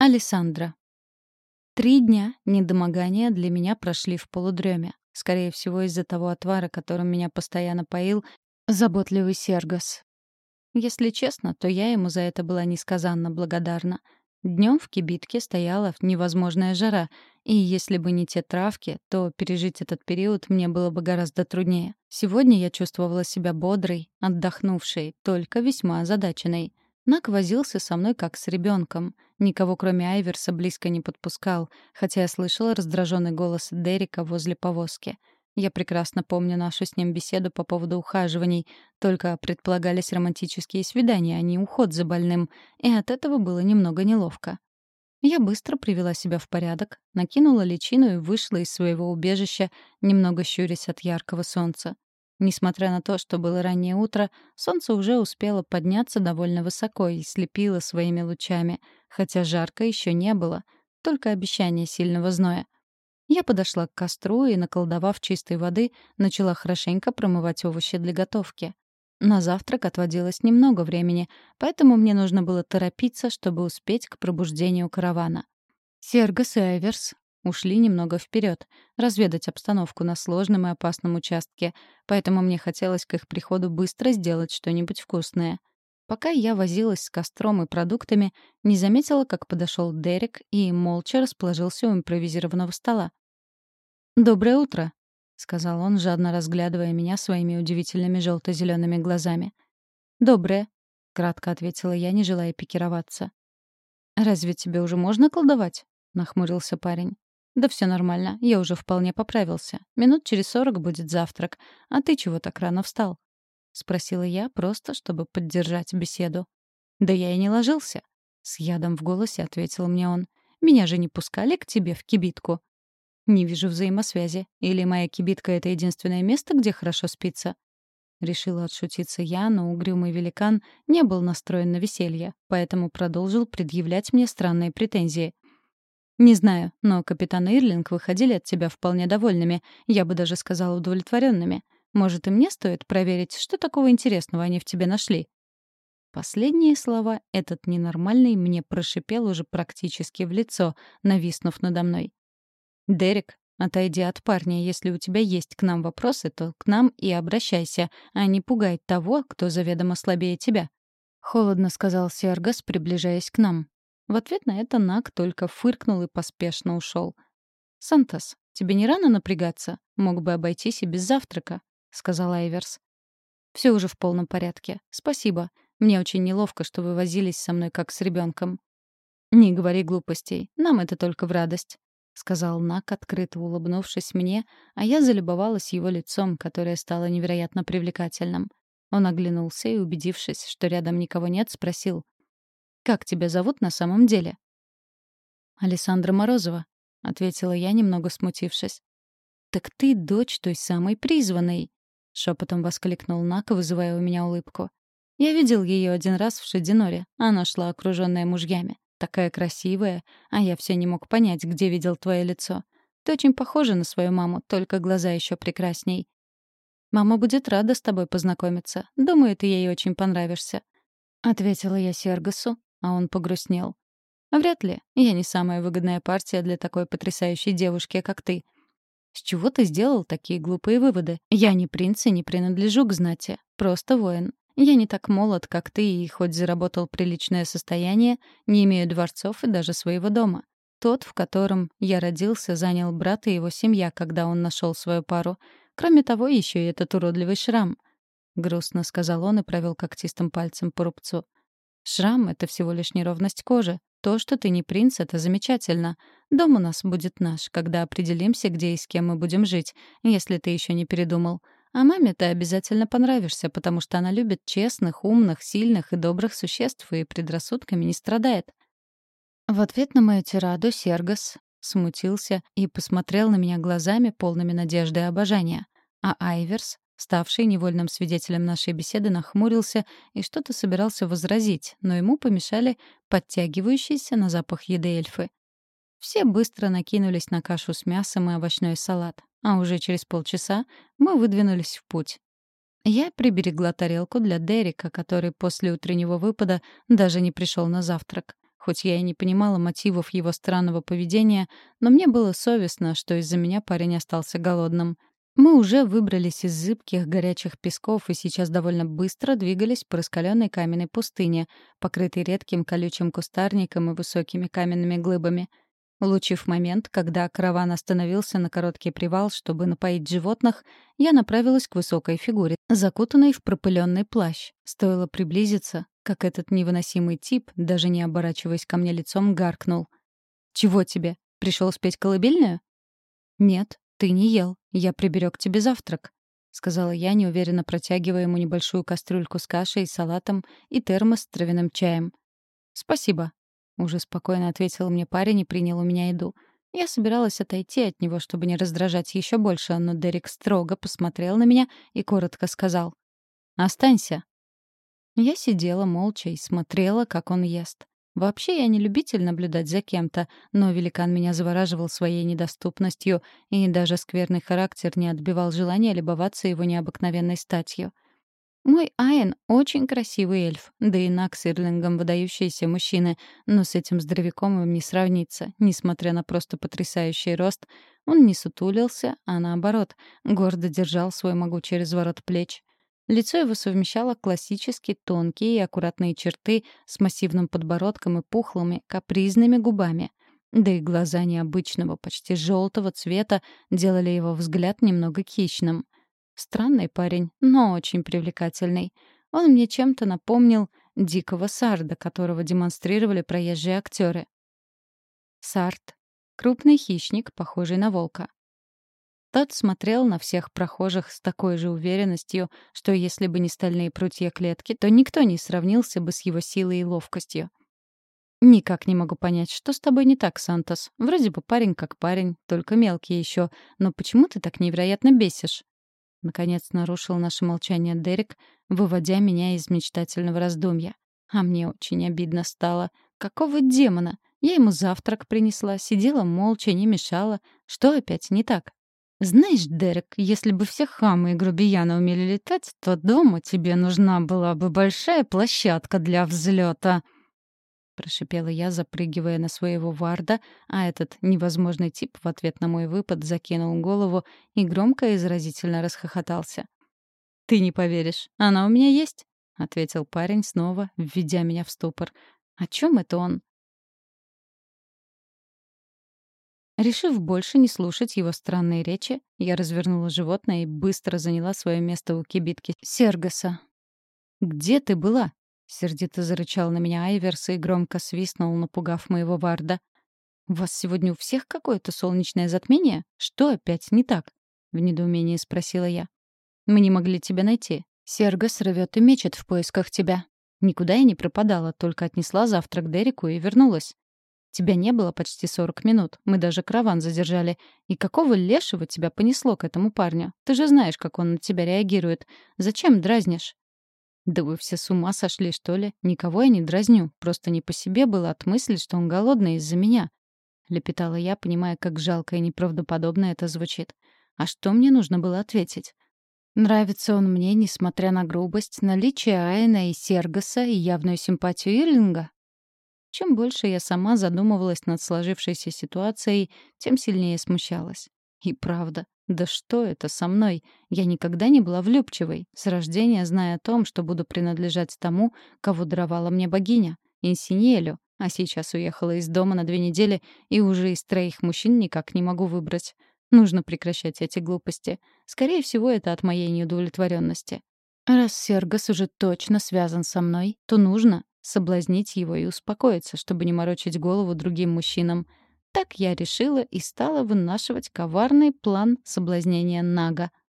Алессандра. Три дня недомогания для меня прошли в полудреме. Скорее всего, из-за того отвара, которым меня постоянно поил заботливый Сергос. Если честно, то я ему за это была несказанно благодарна. Днем в кибитке стояла невозможная жара, и если бы не те травки, то пережить этот период мне было бы гораздо труднее. Сегодня я чувствовала себя бодрой, отдохнувшей, только весьма озадаченной. Нак возился со мной как с ребенком. Никого, кроме Айверса, близко не подпускал, хотя я слышала раздраженный голос Дерека возле повозки. Я прекрасно помню нашу с ним беседу по поводу ухаживаний, только предполагались романтические свидания, а не уход за больным, и от этого было немного неловко. Я быстро привела себя в порядок, накинула личину и вышла из своего убежища, немного щурясь от яркого солнца. Несмотря на то, что было раннее утро, солнце уже успело подняться довольно высоко и слепило своими лучами, хотя жарко еще не было, только обещание сильного зноя. Я подошла к костру и, наколдовав чистой воды, начала хорошенько промывать овощи для готовки. На завтрак отводилось немного времени, поэтому мне нужно было торопиться, чтобы успеть к пробуждению каравана. Сергас и Айверс ушли немного вперед, разведать обстановку на сложном и опасном участке, поэтому мне хотелось к их приходу быстро сделать что-нибудь вкусное. Пока я возилась с костром и продуктами, не заметила, как подошел Дерек и молча расположился у импровизированного стола. «Доброе утро», — сказал он, жадно разглядывая меня своими удивительными желто-зелеными глазами. «Доброе», — кратко ответила я, не желая пикироваться. «Разве тебе уже можно колдовать?» — нахмурился парень. «Да все нормально, я уже вполне поправился. Минут через сорок будет завтрак. А ты чего так рано встал?» — спросила я, просто чтобы поддержать беседу. «Да я и не ложился», — с ядом в голосе ответил мне он. «Меня же не пускали к тебе в кибитку». «Не вижу взаимосвязи. Или моя кибитка — это единственное место, где хорошо спится?» Решила отшутиться я, но угрюмый великан не был настроен на веселье, поэтому продолжил предъявлять мне странные претензии — «Не знаю, но капитан Ирлинг выходили от тебя вполне довольными, я бы даже сказала удовлетворенными. Может, и мне стоит проверить, что такого интересного они в тебе нашли?» Последние слова этот ненормальный мне прошипел уже практически в лицо, нависнув надо мной. «Дерек, отойди от парня. Если у тебя есть к нам вопросы, то к нам и обращайся, а не пугай того, кто заведомо слабее тебя», — холодно сказал Сергас, приближаясь к нам. В ответ на это Нак только фыркнул и поспешно ушел. «Сантос, тебе не рано напрягаться? Мог бы обойтись и без завтрака», — сказал Айверс. «Все уже в полном порядке. Спасибо. Мне очень неловко, что вы возились со мной как с ребенком. «Не говори глупостей. Нам это только в радость», — сказал Нак, открыто улыбнувшись мне, а я залюбовалась его лицом, которое стало невероятно привлекательным. Он оглянулся и, убедившись, что рядом никого нет, спросил. Как тебя зовут на самом деле?» «Александра Морозова», — ответила я, немного смутившись. «Так ты дочь той самой призванной», — шепотом воскликнул Нак, вызывая у меня улыбку. «Я видел ее один раз в Шадиноре. Она шла окруженная мужьями. Такая красивая, а я все не мог понять, где видел твое лицо. Ты очень похожа на свою маму, только глаза еще прекрасней. Мама будет рада с тобой познакомиться. Думаю, ты ей очень понравишься», — ответила я Сергасу, а он погрустнел. «Вряд ли. Я не самая выгодная партия для такой потрясающей девушки, как ты. С чего ты сделал такие глупые выводы? Я не принц и не принадлежу к знати. Просто воин. Я не так молод, как ты, и хоть заработал приличное состояние, не имею дворцов и даже своего дома. Тот, в котором я родился, занял брат и его семья, когда он нашел свою пару. Кроме того, еще и этот уродливый шрам. Грустно сказал он и провел когтистым пальцем по рубцу. Шрам — это всего лишь неровность кожи. То, что ты не принц, — это замечательно. Дом у нас будет наш, когда определимся, где и с кем мы будем жить, если ты еще не передумал. А маме ты обязательно понравишься, потому что она любит честных, умных, сильных и добрых существ и предрассудками не страдает. В ответ на мою тираду Сергас смутился и посмотрел на меня глазами, полными надежды и обожания. А Айверс ставший невольным свидетелем нашей беседы, нахмурился и что-то собирался возразить, но ему помешали подтягивающиеся на запах еды эльфы. Все быстро накинулись на кашу с мясом и овощной салат, а уже через полчаса мы выдвинулись в путь. Я приберегла тарелку для Дерека, который после утреннего выпада даже не пришел на завтрак. Хоть я и не понимала мотивов его странного поведения, но мне было совестно, что из-за меня парень остался голодным. Мы уже выбрались из зыбких горячих песков и сейчас довольно быстро двигались по раскаленной каменной пустыне, покрытой редким колючим кустарником и высокими каменными глыбами. Улучив момент, когда караван остановился на короткий привал, чтобы напоить животных, я направилась к высокой фигуре, закутанной в пропыленный плащ. Стоило приблизиться, как этот невыносимый тип, даже не оборачиваясь ко мне лицом, гаркнул. «Чего тебе? Пришел спеть колыбельную?» «Нет, ты не ел. Я приберег тебе завтрак», — сказала я, неуверенно протягивая ему небольшую кастрюльку с кашей, салатом и термос с травяным чаем. «Спасибо», — уже спокойно ответил мне парень и принял у меня еду. Я собиралась отойти от него, чтобы не раздражать еще больше, но Дерек строго посмотрел на меня и коротко сказал. «Останься». Я сидела молча и смотрела, как он ест. Вообще я не любитель наблюдать за кем-то, но великан меня завораживал своей недоступностью, и даже скверный характер не отбивал желания любоваться его необыкновенной статью. Мой Айн — очень красивый эльф, да и Нак с Ирлингом выдающиеся мужчины, но с этим здоровяком им не сравнится. Несмотря на просто потрясающий рост, он не сутулился, а наоборот, гордо держал свой могучий разворот плеч. Лицо его совмещало классически тонкие и аккуратные черты с массивным подбородком и пухлыми, капризными губами. Да и глаза необычного, почти желтого цвета делали его взгляд немного хищным. Странный парень, но очень привлекательный. Он мне чем-то напомнил дикого сарда, которого демонстрировали проезжие актеры. Сард — крупный хищник, похожий на волка. Тот смотрел на всех прохожих с такой же уверенностью, что если бы не стальные прутья клетки, то никто не сравнился бы с его силой и ловкостью. «Никак не могу понять, что с тобой не так, Сантос. Вроде бы парень как парень, только мелкий еще. Но почему ты так невероятно бесишь?» Наконец нарушил наше молчание Дерек, выводя меня из мечтательного раздумья. А мне очень обидно стало. Какого демона? Я ему завтрак принесла, сидела молча, не мешала. Что опять не так? «Знаешь, Дерек, если бы все хамы и грубияны умели летать, то дома тебе нужна была бы большая площадка для взлета. Прошипела я, запрыгивая на своего варда, а этот невозможный тип в ответ на мой выпад закинул голову и громко и заразительно расхохотался. «Ты не поверишь, она у меня есть», — ответил парень снова, введя меня в ступор. «О чем это он?» Решив больше не слушать его странные речи, я развернула животное и быстро заняла свое место у кибитки Сергаса. «Где ты была?» — сердито зарычал на меня Айверс и громко свистнул, напугав моего варда. «У вас сегодня у всех какое-то солнечное затмение? Что опять не так?» — в недоумении спросила я. «Мы не могли тебя найти. Сергас рвет и мечет в поисках тебя. Никуда я не пропадала, только отнесла завтрак Дереку и вернулась. Тебя не было почти 40 минут. Мы даже караван задержали. И какого лешего тебя понесло к этому парню? Ты же знаешь, как он на тебя реагирует. Зачем дразнишь?» «Да вы все с ума сошли, что ли? Никого я не дразню. Просто не по себе было от мысли, что он голодный из-за меня». Лепетала я, понимая, как жалко и неправдоподобно это звучит. А что мне нужно было ответить? Нравится он мне, несмотря на грубость, наличие Айна и Сергаса и явную симпатию Ирлинга? Чем больше я сама задумывалась над сложившейся ситуацией, тем сильнее смущалась. И правда, да что это со мной? Я никогда не была влюбчивой, с рождения зная о том, что буду принадлежать тому, кого даровала мне богиня, Инсинелю, а сейчас уехала из дома на две недели и уже из троих мужчин никак не могу выбрать. Нужно прекращать эти глупости. Скорее всего, это от моей неудовлетворенности. Раз Сергас уже точно связан со мной, то нужно, соблазнить его и успокоиться, чтобы не морочить голову другим мужчинам. Так я решила и стала вынашивать коварный план соблазнения Нага —